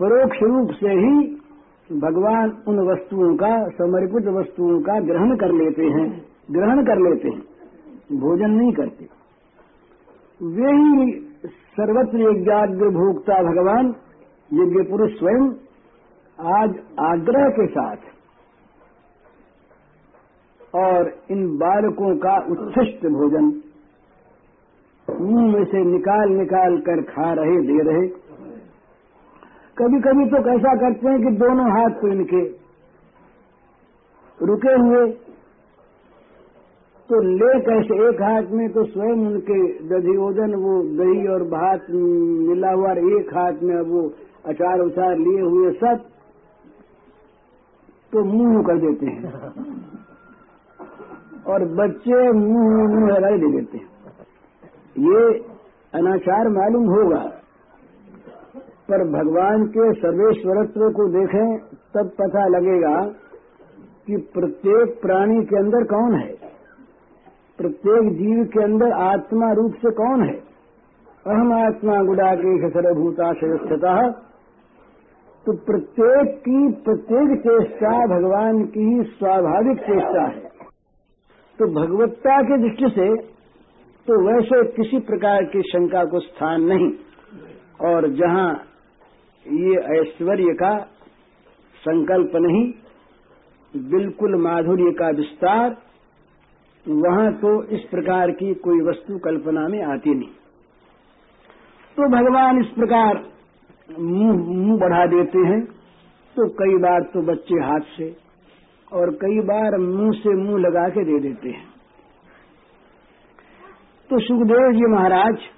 परोक्ष रूप से ही भगवान उन वस्तुओं का, समर्पित वस्तुओं का ग्रहण कर लेते हैं, ग्रहण कर लेते हैं, भोजन नहीं करते। वे ही सर्वत्र यज्ञाग्र भोक्ता भगवान, यज्ञ पुरुष स्वयं, आज आग्रह के साथ। और इन बालकों का उत्कृष्ट भोजन, मुँह में से निकाल निकाल कर खा रहे, दे रहे कभी कभी तो कैसा करते हैं कि दोनों हाथ तो इनके रुके हुए। तो ले कैसे एक हाथ में तो स्वयं उनके दधियोजन वो दही और भात मिला हुआ एक हाथ में वो अचार उचार लिए हुए सब तो मुँह कर देते हैं। और बच्चे मुँह मुँह लगाई दे देते हैं। ये अनाचार मालूम होगा। पर भगवान के सर्वेश्वरत्व को देखें, तब पता लगेगा कि प्रत्येक प्राणी के अंदर कौन है। प्रत्येक जीव के अंदर आत्मा रूप से कौन है? अहम आत्मा गुड़ा के सर्वभूताशयस्थता तो प्रत्येक की प्रत्येक चेष्टा भगवान की ही स्वाभाविक चेष्टा है। तो भगवत्ता की दृष्टि से तो वैसे किसी प्रकार की शंका को स्थान नहीं। और जहाँ ये ऐश्वर्य का संकल्प नहीं, बिल्कुल माधुर्य का विस्तार, वहाँ तो इस प्रकार की कोई वस्तु कल्पना में आती नहीं। तो भगवान इस प्रकार मुँह मुँह बढ़ा देते हैं तो कई बार तो बच्चे हाथ से और कई बार मुँह से मुँह लगा के दे देते हैं। तो सुखदेव जी महाराज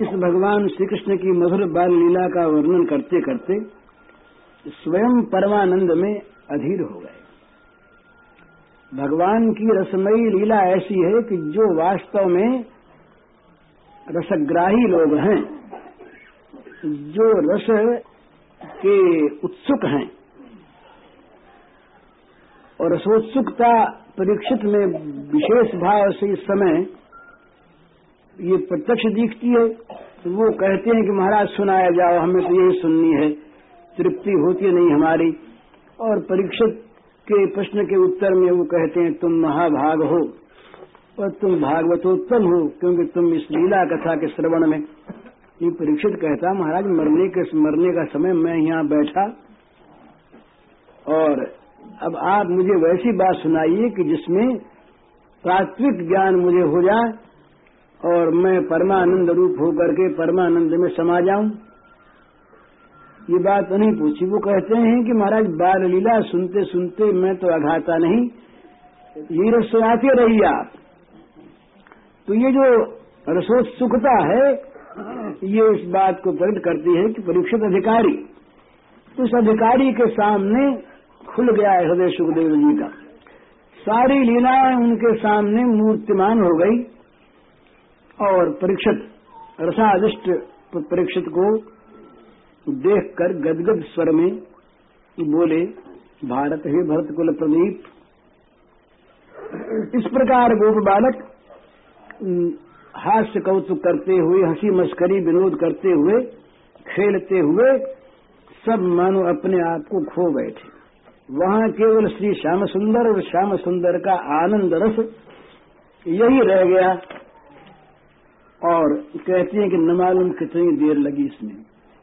इस भगवान श्री कृष्ण की मधुर बाल लीला का वर्णन करते करते स्वयं परमानंद में अधीर हो गए। भगवान की रसमयी लीला ऐसी है कि जो वास्तव में रसग्राही लोग हैं, जो रस के उत्सुक हैं और रसोत्सुकता परीक्षित में विशेष भाव से इस समय ये प्रत्यक्ष दिखती है तो वो कहते हैं कि महाराज सुनाया जाओ, हमें तो यही सुननी है। तृप्ति होती है नहीं हमारी। और परीक्षित के प्रश्न के उत्तर में वो कहते हैं, तुम महाभाग हो और तुम भागवतोत्तम हो, क्योंकि तुम इस लीला कथा के श्रवण में ये परीक्षित कहता, महाराज, मरने के, मरने का समय मैं यहाँ बैठा और अब आप मुझे वैसी बात सुनाइए कि जिसमें तात्विक ज्ञान मुझे हो जाए और मैं परमानंद रूप होकर के परमानंद में समा जाऊँ? ये बात तो नहीं पूछी। वो कहते हैं कि महाराज बाल लीला सुनते सुनते मैं तो अघाता नहीं। ये रसोआते रही आप। तो ये जो रसोत्सुकता है, ये इस बात को प्रकट करती है कि परीक्षित अधिकारी, उस अधिकारी के सामने खुल गया है हृदय सुखदेव जी का। सारी लीलाएँ उनके सामने मूर्तिमान हो गई। और परीक्षित, रसादिष्ट परीक्षित को देखकर गदगद स्वर में बोले, भारत ही भरत कुल प्रदीप। इस प्रकार गोप बालक हास्य कौतुक करते हुए, हँसी मस्करी विनोद करते हुए, खेलते हुए, सब मानो अपने आप को खो बैठे। वहाँ केवल श्री श्याम सुंदर और श्याम सुंदर का आनंद रस यही रह गया। और कहती हैं कि न मालूम कितनी देर लगी इसमें।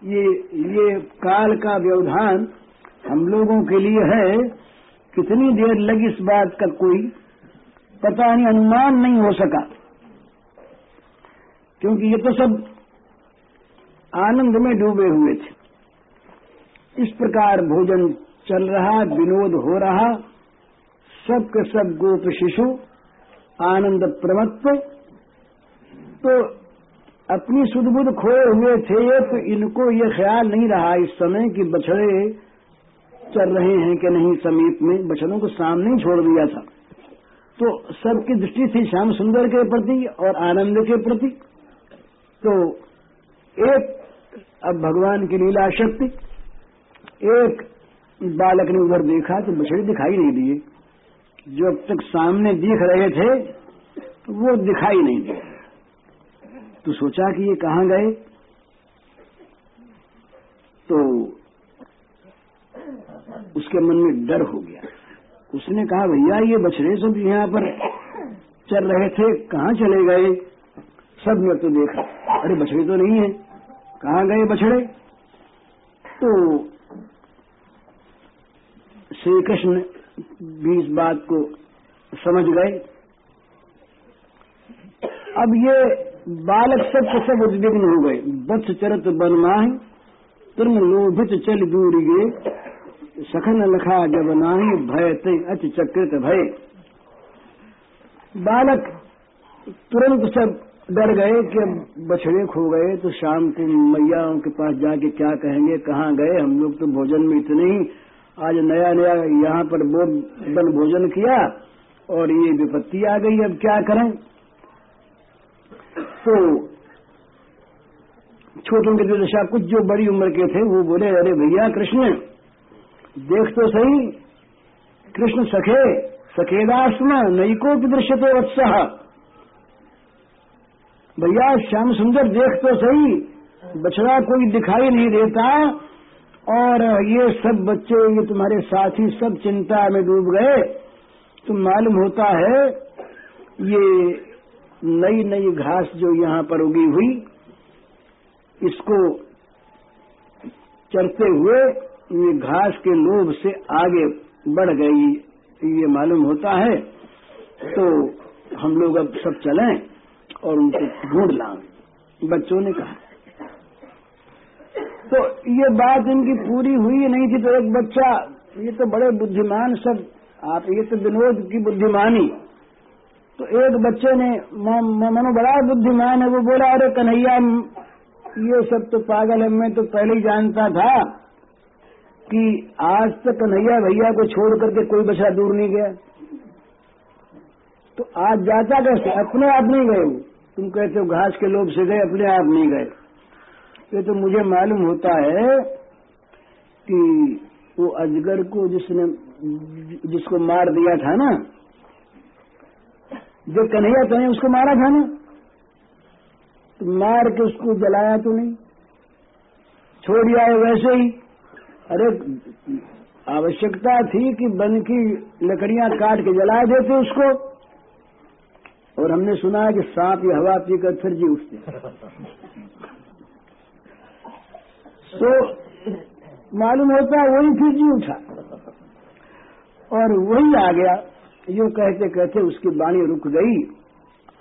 ये ये काल का व्यवधान हम लोगों के लिए है, कितनी देर लगी इस बात का कोई पता नहीं, अनुमान नहीं हो सका। क्योंकि ये तो सब आनंद में डूबे हुए थे। इस प्रकार भोजन चल रहा, विनोद हो रहा, सब के सब गोप शिशु, आनंद प्रमत्व तो अपनी सुदबुद खोए हुए थे ये तो इनको ये ख्याल नहीं रहा इस समय कि बछड़े चल रहे हैं कि नहीं समीप में। बछड़ों को सामने ही छोड़ दिया था। तो सबकी दृष्टि थी श्याम सुंदर के प्रति और आनंद के प्रति। तो एक, अब भगवान की लीला शक्ति। एक बालक ने उधर देखा तो बछड़े दिखाई नहीं दिए। जो अब तक सामने दिख रहे थे, वो दिखाई नहीं दिए। तो सोचा कि ये कहाँ गए? तो उसके मन में डर हो गया। उसने कहा, भैया, ये बछड़े सब यहाँ पर चल रहे थे, कहाँ चले गए? सबने तो देखा, अरे, बछड़े तो नहीं है। कहाँ गए बछड़े? तो श्री कृष्ण भी इस बात को समझ गए। अब ये बालक सब के सब उद्विग्न हो गए। बत्स चरत बनमाह, तुम लोभित चल दूर गे सखन लखा जब नाही, भय ते अच चक्रित भय। बालक तुरंत सब डर गए कि बछड़े खो गए तो शाम को मैया के पास जाके क्या कहेंगे, कहाँ गए? हम लोग तो भोजन में इतने ही। आज नया नया यहाँ पर बन भोजन किया, और ये विपत्ति आ गई। अब क्या करें? तो छोटों के दशा, कुछ जो बड़ी उम्र के थे, वो बोले, अरे भैया, कृष्ण, देख तो सही। कृष्ण सखे सखेदास्म नई को दृश्य तो उत्साह भैया, श्याम सुंदर, देख तो सही। बछड़ा कोई दिखाई नहीं देता। और ये सब बच्चे, ये तुम्हारे साथी, सब चिंता में डूब गए। तो मालूम होता है, ये नई नई घास जो यहाँ पर उगी हुई, इसको चरते हुए ये घास के लोभ से आगे बढ़ गई, ये मालूम होता है। तो हम लोग अब सब चलें और उनको ढूंढ लाएँ। बच्चों ने कहा। तो ये बात इनकी पूरी हुई नहीं थी तो एक बच्चा, ये तो बड़े बुद्धिमान सब, आप ये तो विनोद की बुद्धिमानी। तो एक बच्चे ने मनो बड़ा बुद्धिमान है, वो बोला, अरे कन्हैया, ये सब तो पागल है, मैं तो पहले ही जानता था कि आज तक कन्हैया भैया को छोड़ करके कोई बछड़ा दूर नहीं गया। तो आज जाता कैसे? अपने आप नहीं गए तुम कहते हो घास के लोभ से गए, अपने आप नहीं गए। ये तो मुझे मालूम होता है कि वो अजगर को जिसने, जिसको मार दिया था ना जो कन्हैया तो उसको मारा था ना? तो मार के उसको जलाया तो नहीं। छोड़ दिया है वैसे ही। अरे, आवश्यकता थी कि बन की लकड़ियाँ काट के जला देते उसको। और हमने सुना है कि सांप या हवा पीकर फिर जी उठते तो मालूम होता है वही फिर जी उठा। और वही आ गया। यूँ कहते कहते उसकी वाणी रुक गई,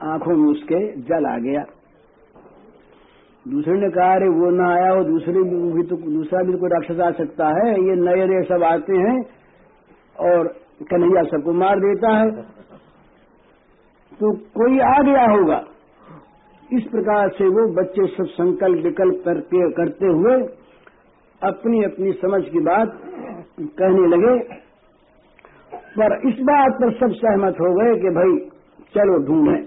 आँखों में उसके जल आ गया। दूसरे ने कहा, अरे, वो ना आया हो दूसरे भी तो दूसरा भी तो कोई राक्षस आ सकता है, ये नए नए सब आते हैं और कन्हैया सबको मार देता है। तो कोई आ गया होगा। इस प्रकार से वो बच्चे सब संकल्प विकल्प करते करते हुए अपनी अपनी समझ की बात कहने लगे। पर इस बात पर सब सहमत हो गए कि भाई, चलो ढूंढें।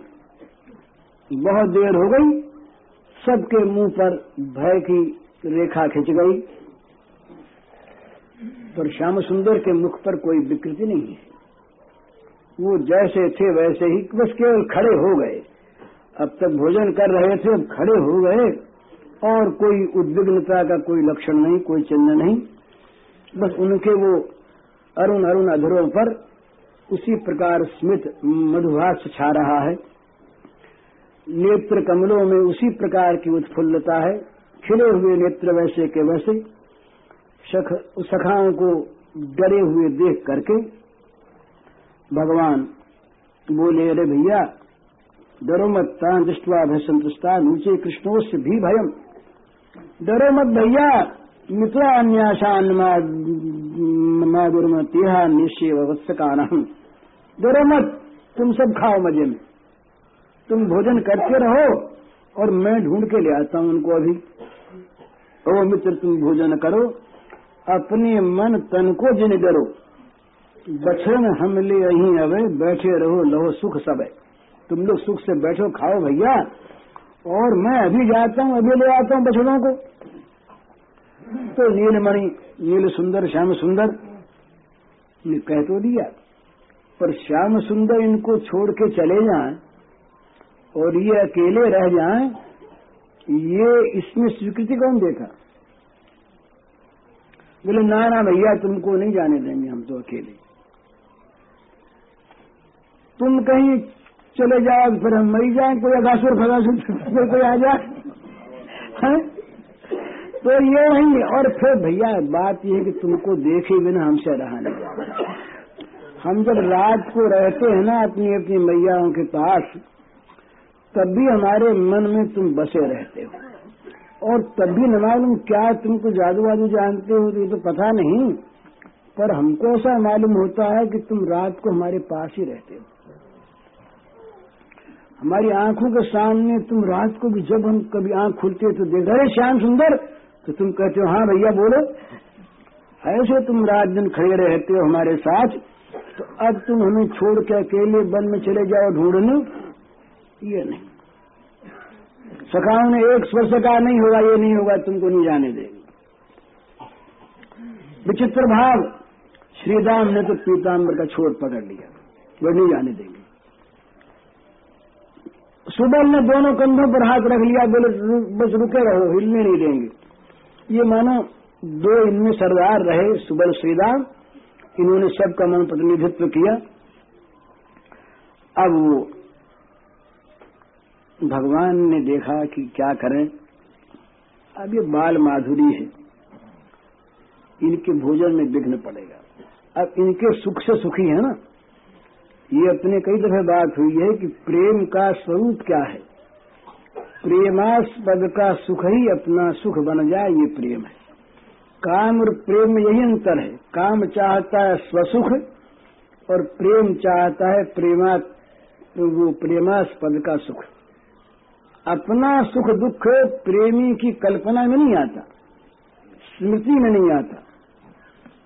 बहुत देर हो गई, सबके मुँह पर भय की रेखा खिंच गई। पर श्याम सुंदर के मुख पर कोई विकृति नहीं है। वो जैसे थे वैसे ही बस केवल खड़े हो गए। अब तक भोजन कर रहे थे, अब खड़े हो गए। और कोई उद्विग्नता का कोई लक्षण नहीं, कोई चिन्ह नहीं। बस उनके वो अरुण अरुण अधरों पर उसी प्रकार स्मित मधुभाष छा रहा है। नेत्र कमलों में उसी प्रकार की उत्फुल्लता है। खिले हुए नेत्र वैसे के वैसे सख, सखाओं को डरे हुए देख करके भगवान बोले अरे भैया डरो मत तान दृष्टवा भय संतुष्टा नीचे कृष्णों से भी भयम डरो मत भैया मित्रा अन्याशान माधुरमतिहा निश्चय वत्सकानहम डरो मत तुम सब खाओ मज़े में। तुम भोजन करते रहो और मैं ढूंढ के ले आता हूँ उनको अभी। ओ मित्र, तुम भोजन करो, अपने मन तन को जिन डरो बछन हम ले यहीं अवे, बैठे रहो, लहो सुख सब। है तुम लोग सुख से बैठो, खाओ भैया। और मैं अभी जाता हूँ, अभी ले आता हूँ बछड़ों को। तो नीलमणि, नील सुंदर, श्याम सुंदर ने कह तो दिया, पर श्याम सुंदर इनको छोड़ के चले जाएँ और ये अकेले रह जाएँ, ये इसमें स्वीकृति कौन देता? बोले, ना ना भैया, तुमको नहीं जाने देंगे हम तो अकेले। तुम कहीं चले जाओ, फिर हम मरी जाए, कोई अगासुर फगासुर कोई आ जाए। तो ये नहीं, और फिर भैया, बात ये है कि तुमको देखे बिना हमसे रहा नहीं हम जब रात को रहते हैं ना अपनी अपनी मैयाओं के पास, तब भी हमारे मन में तुम बसे रहते हो। और तब भी न मालूम क्या तुमको जादू वादू जानते हो तो ये तो पता नहीं। पर हमको ऐसा मालूम होता है कि तुम रात को हमारे पास ही रहते हो। हमारी आँखों के सामने तुम रात को भी जब हम कभी आँख खुलती तो देख अरे श्याम सुंदर तो तुम कहते हो हाँ भैया, बोलो। ऐसे तुम रात दिन खड़े रहते हो हमारे साथ तो अब तुम हमें छोड़ के अकेले वन में चले जाओ ढूँढने। ये नहीं। सखाओं ने एक स्पर्श का नहीं होगा, ये नहीं होगा, तुमको नहीं जाने देंगे विचित्र भाव। श्रीराम ने तो पीताम्बर का छोड़ पकड़ लिया। वो नहीं जाने देंगे। सुबल ने दोनों कंधों पर हाथ रख लिया, बोले बस रुके रहो, हिलने नहीं देंगे। ये मानो दो इनमें सरदार रहे, सुबल श्रीराम इन्होंने सबका मन प्रतिनिधित्व किया। अब वो भगवान ने देखा कि क्या करें। अब ये बाल माधुरी है। इनके भोजन में विघ्न पड़ेगा। अब इनके सुख से सुखी है ना? ये अपने कई दफे बात हुई है कि प्रेम का स्वरूप क्या है? प्रेमास्पद का सुख ही अपना सुख बन जाए, ये प्रेम है। काम और प्रेम यही अंतर है। काम चाहता है स्वसुख और प्रेम चाहता है प्रेमा वो प्रेमास्पद का सुख। अपना सुख दुख प्रेमी की कल्पना में नहीं आता, स्मृति में नहीं आता।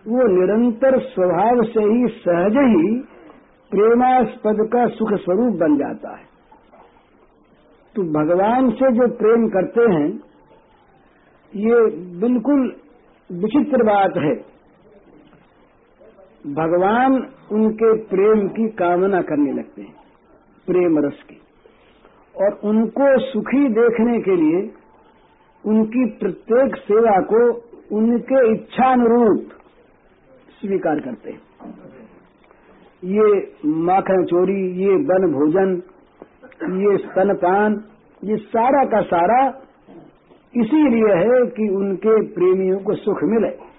वो निरंतर स्वभाव से ही सहज ही प्रेमास्पद का सुख स्वरूप बन जाता है। तो भगवान से जो प्रेम करते हैं, ये बिल्कुल विचित्र बात है। भगवान उनके प्रेम की कामना करने लगते हैं, प्रेम रस की। और उनको सुखी देखने के लिए उनकी प्रत्येक सेवा को उनके इच्छानुरूप स्वीकार करते हैं। ये माखन चोरी ये वन भोजन ये स्तनपान, ये सारा का सारा इसीलिए है कि उनके प्रेमियों को सुख मिले।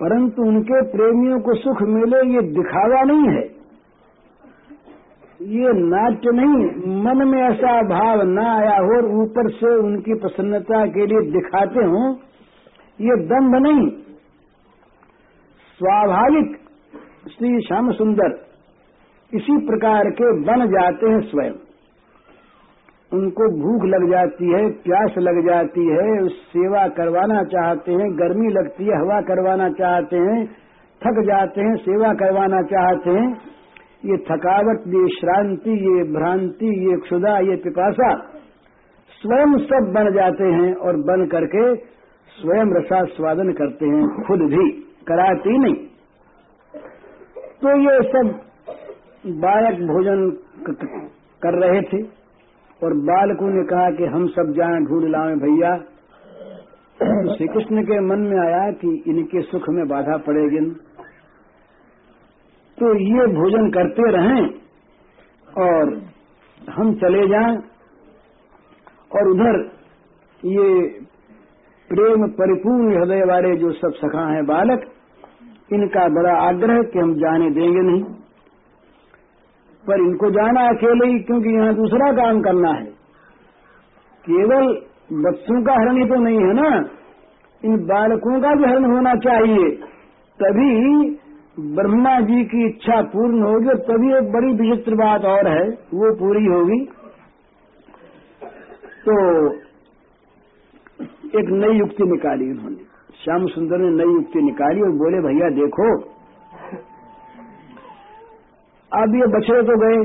परंतु उनके प्रेमियों को सुख मिले ये दिखावा नहीं है। ये नाट्य नहीं, मन में ऐसा भाव न आया हो और ऊपर से उनकी प्रसन्नता के लिए दिखाते हो, ये दंभ नहीं। स्वाभाविक, श्री श्याम सुंदर इसी प्रकार के बन जाते हैं स्वयं। उनको भूख लग जाती है, प्यास लग जाती है, सेवा करवाना चाहते हैं, गर्मी लगती है, हवा करवाना चाहते हैं, थक जाते हैं, सेवा करवाना चाहते हैं। ये थकावट, ये श्रांति, ये भ्रांति, ये क्षुदा ये पिपासा स्वयं सब बन जाते हैं और बन करके स्वयं रसास्वादन करते हैं, खुद भी कराती नहीं। तो ये सब बालक भोजन कर रहे थे। और बालकों ने कहा कि हम सब जाएँ ढूंढ लाए भैया। श्री कृष्ण के मन में आया कि इनके सुख में बाधा पड़ेगी। तो ये भोजन करते रहें और हम चले जाएँ और उधर ये प्रेम परिपूर्ण हृदय वाले जो सब सखा हैं बालक, इनका बड़ा आग्रह कि हम जाने देंगे नहीं। पर इनको जाना अकेले ही, क्योंकि यहाँ दूसरा काम करना है। केवल बच्चों का हरण ही तो नहीं है ना? इन बालकों का भी हरण होना चाहिए। तभी ब्रह्मा जी की इच्छा पूर्ण होगी और तभी एक बड़ी विचित्र बात और है, वो पूरी होगी। तो एक नई युक्ति निकाली उन्होंने। श्याम सुंदर ने नई युक्ति निकाली और बोले, भैया देखो अब ये बछड़े तो गए।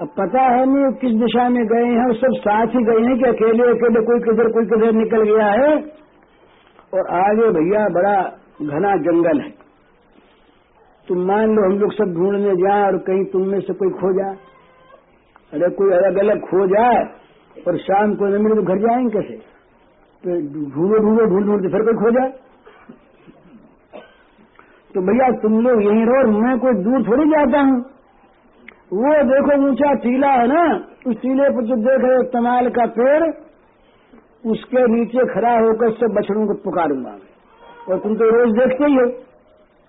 अब पता है नहीं किस दिशा में गए हैं और सब साथ ही गए हैं कि अकेले अकेले, कोई किधर कोई किधर निकल गया है। और आगे भैया बड़ा घना जंगल है। तुम मान लो हम लोग सब ढूँढने जाए और कहीं तुम में से कोई खो जाए अरे कोई अलग अलग खो जाए और शाम को न मिले तो घर जाएँगे कैसे? तो ढूंढो ढूंढो, ढूंढ ढूंढते फिर कोई खो जाए तो भैया तुम लोग यहीं रहो मैं कोई दूर थोड़ी जाता हूँ। वो देखो ऊँचा टीला है ना, उस टीले पर जो देख रहे तमाल का पेड़, उसके नीचे खड़ा होकर सब बछड़ों को पुकारूँगा और तुम तो रोज देखते ही हो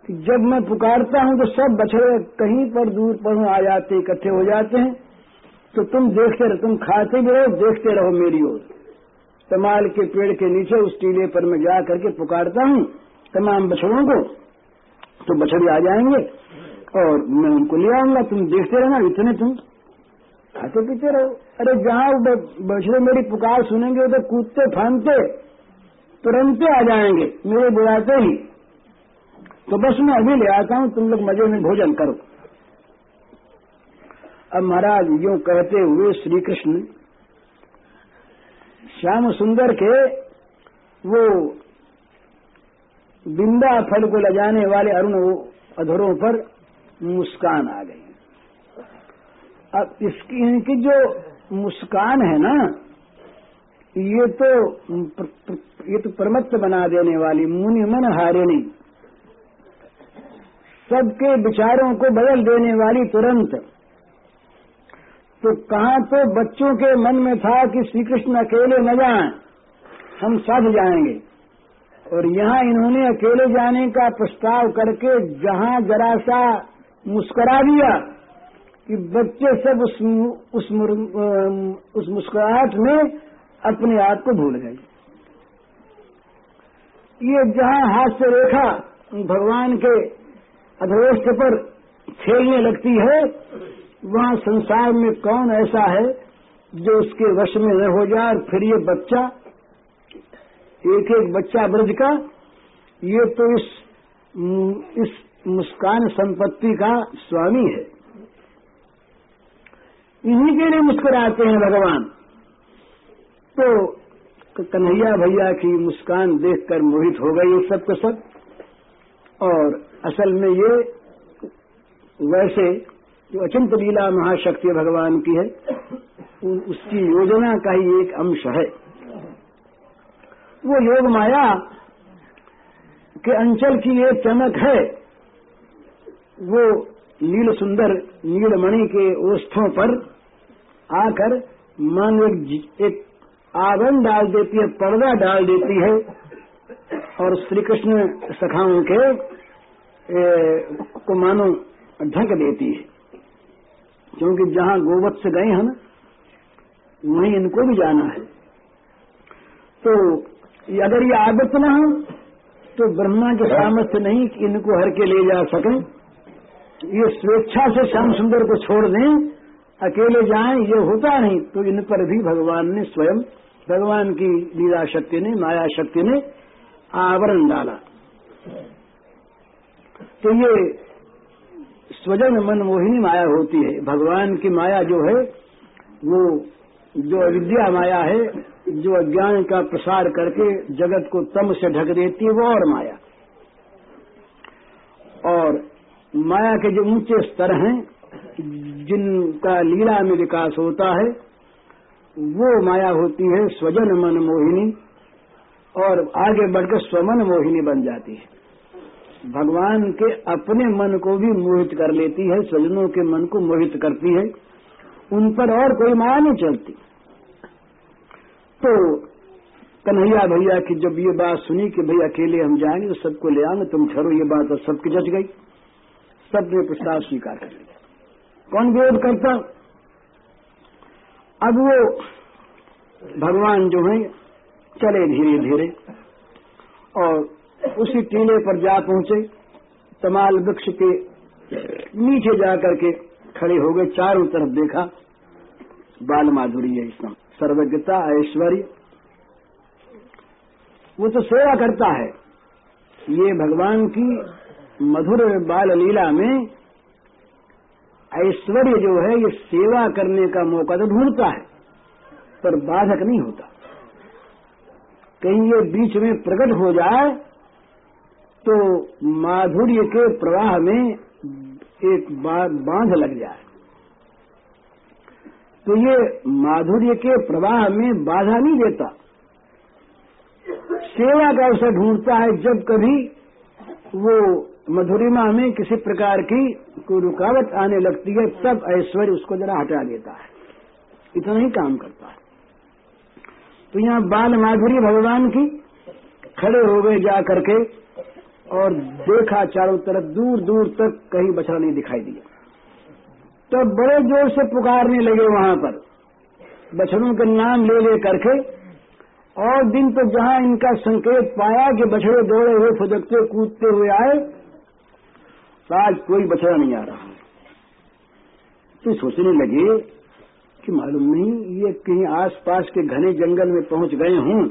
कि जब मैं पुकारता हूँ तो सब बछड़े कहीं पर दूर पर आ जाते, इकट्ठे हो जाते हैं। तो तुम देखते रहो, तुम खाते भी रहो, देखते रहो मेरी ओर। तमाल के पेड़ के नीचे उस टीले पर मैं जा करके पुकारता हूँ तमाम बछड़ों को तो बछड़े आ जाएँगे। और मैं उनको ले आऊँगा, तुम देखते रहना, इतने तुम। खाते पीते रहो। अरे जहाँ बछड़े मेरी पुकार सुनेंगे तो कूदते फानते तुरंत आ जाएँगे, मेरे बुलाते ही। तो बस मैं अभी ले आता हूँ, तुम लोग मज़े में भोजन करो। अब महाराज, यूँ कहते हुए श्री कृष्ण श्याम सुंदर के वो बिंदा फल को लजाने वाले अरुण अधरों पर मुस्कान आ गई। अब इसकी इनकी जो मुस्कान है ना ये तो प्र, प्र, ये तो परमत्त बना देने वाली मुनि मन हारिणी सबके विचारों को बदल देने वाली तुरंत। तो कहा तो बच्चों के मन में था कि श्री कृष्ण अकेले न जाएँ हम सब जाएँगे। और यहाँ इन्होंने अकेले जाने का प्रस्ताव करके जहाँ जरा सा मुस्करा दिया कि बच्चे सब उस उस, उस मुस्कुराहट में अपने आप को भूल गए। ये जहाँ हास्य रेखा भगवान के अधोष्ट पर खेलने लगती है वहाँ संसार में कौन ऐसा है जो उसके वश में न हो जाए और फिर ये बच्चा एक एक बच्चा ब्रज का ये तो इस इस मुस्कान संपत्ति का स्वामी है। इन्हीं के लिए मुस्कुराते हैं भगवान। तो कन्हैया भैया की मुस्कान देखकर मोहित हो गई सब के सब। और असल में ये वैसे जो अचिंत लीला महाशक्ति भगवान की है उसकी योजना का ही एक अंश है। वो योग माया के अंचल की एक चमक है। वो नील सुंदर नीलमणि के ओष्ठों पर आकर मन एक, एक आवरण डाल देती है पर्दा डाल देती है और श्री कृष्ण सखाओं के ए, को मानो ढक देती है। क्योंकि जहाँ गोवत से गए हैं ना वहीं इनको भी जाना है। तो अगर ये आदत न हो तो ब्रह्मा के सामर्थ्य नहीं कि इनको हर के ले जा सके। ये स्वेच्छा से श्याम सुंदर को छोड़ दें, अकेले जाएँ, ये होता नहीं। तो इन पर भी भगवान ने स्वयं, भगवान की लीला शक्ति ने, माया शक्ति ने आवरण डाला। तो ये स्वजन मन मोहिनी माया होती है। भगवान की माया जो है, वो जो अविद्या माया है, जो अज्ञान का प्रसार करके जगत को तम से ढक देती है, वो और माया और माया के जो ऊँचे स्तर हैं, जिनका लीला में विकास होता है, वो माया होती है स्वजन मन मोहिनी, और आगे बढ़कर स्वमन मोहिनी बन जाती है। भगवान के अपने मन को भी मोहित कर लेती है, स्वजनों के मन को मोहित करती है, उन पर और कोई माया नहीं चलती। तो कन्हैया भैया की जब ये बात सुनी कि भाई अकेले हम जाएँगे तो सबको ले आएँगे तुम ठहरो, ये बात और सबकी जच गई। सबने प्रस्ताव स्वीकार कर लिया कौन विरोध करता? अब वो भगवान जो है, चले धीरे धीरे और उसी टीले पर जा पहुँचे। तमाल वृक्ष के नीचे जाकर के खड़े हो गए, चारों तरफ़ देखा। बाल माधुरी है इसमें। सर्वज्ञता, ऐश्वर्य। वो तो सेवा करता है। ये भगवान की मधुर बाल लीला में ऐश्वर्य जो है, ये सेवा करने का मौका तो ढूंढता है, पर बाधक नहीं होता। कहीं ये बीच में प्रकट हो जाए तो माधुर्य के प्रवाह में एक बाँध लग जाए। तो ये माधुर्य के प्रवाह में बाधा नहीं देता। सेवा का अवसर ढूंढता है, जब कभी वो मधुरिमा में किसी प्रकार की कोई रुकावट आने लगती है, तब ऐश्वर्य उसको जरा हटा देता है। इतना ही काम करता है। तो यहाँ बाल माधुरी भगवान की खड़े हो गए जा करके और देखा चारों तरफ़ दूर दूर तक कहीं बछड़ा नहीं दिखाई दिया। तो बड़े ज़ोर से पुकारने लगे वहाँ पर। बछड़ों के नाम ले ले करके और दिन तो जहाँ इनका संकेत पाया कि बछड़े दौड़े हुए, फुदकते, कूदते हुए आए आज कोई बछड़ा नहीं आ रहा है। तो सोचने लगे कि मालूम नहीं, ये कहीं आसपास के घने जंगल में पहुँच गए हूँ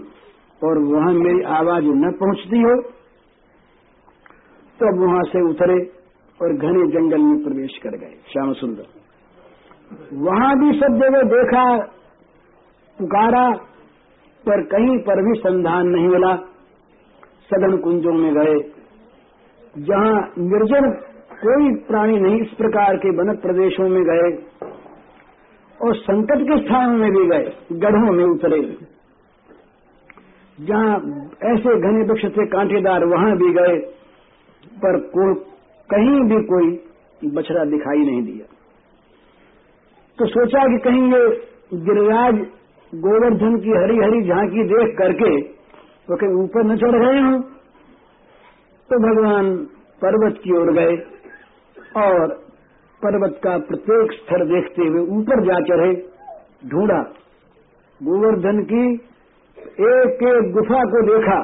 और वहाँ मेरी आवाज़ न पहुँचती हो। तब वहाँ से उतरे और घने जंगल में प्रवेश कर गए। श्याम सुंदर, वहाँ भी सब जगह देखा, पुकारा, पर कहीं पर भी संधान नहीं मिला। सदन कुंजों में गए, जहाँ निर्जन कोई प्राणी नहीं इस प्रकार के वन प्रदेशों में गए और संकट के स्थानों में भी गए गढ़ों में उतरे। जहाँ ऐसे घने वृक्ष थे कांटेदार वहाँ भी गए पर को, कहीं भी कोई बछड़ा दिखाई नहीं दिया। तो सोचा कि कहीं ये गिरिराज गोवर्धन की हरी हरी झांकी देख करके तो कहीं ऊपर न चढ़ गए हूँ तो भगवान पर्वत की ओर गए। और पर्वत का प्रत्येक स्तर देखते हुए ऊपर जा चढ़े ढूंढा। गोवर्धन की एक एक गुफा को देखा,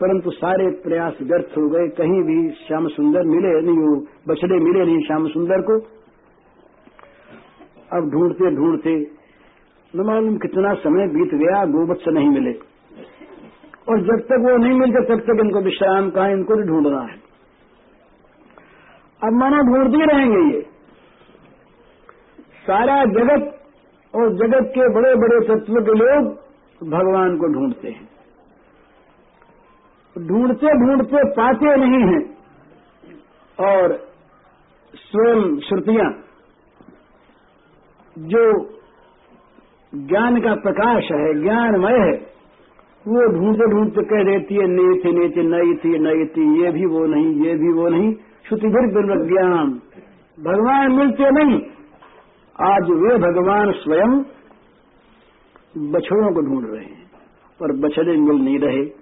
परंतु सारे प्रयास व्यर्थ हो गए। कहीं भी श्याम सुंदर मिले नहीं वो बछड़े मिले नहीं श्याम सुंदर को। अब ढूंढते ढूंढते न मालूम कितना समय बीत गया, गोवत्स नहीं मिले। और जब तक वो नहीं मिलते, तब तक इनको विश्राम कहा, इनको भी ढूंढना है। अब माना ढूंढते रहेंगे ये। सारा जगत और जगत के बड़े बड़े तत्व के लोग भगवान को ढूंढते हैं। ढूंढते ढूंढते पाते नहीं हैं और स्वयं श्रुतियाँ जो ज्ञान का प्रकाश है, ज्ञानमय है, वो ढूंढते ढूंढते कह देती है, नीति थी नई थी नई थी, ये भी वो नहीं, ये भी वो नहीं। श्रुतिभिर ज्ञान। भगवान मिलते नहीं। आज वे भगवान स्वयं बछड़ों को ढूंढ रहे हैं, पर बछड़े मिल नहीं रहे।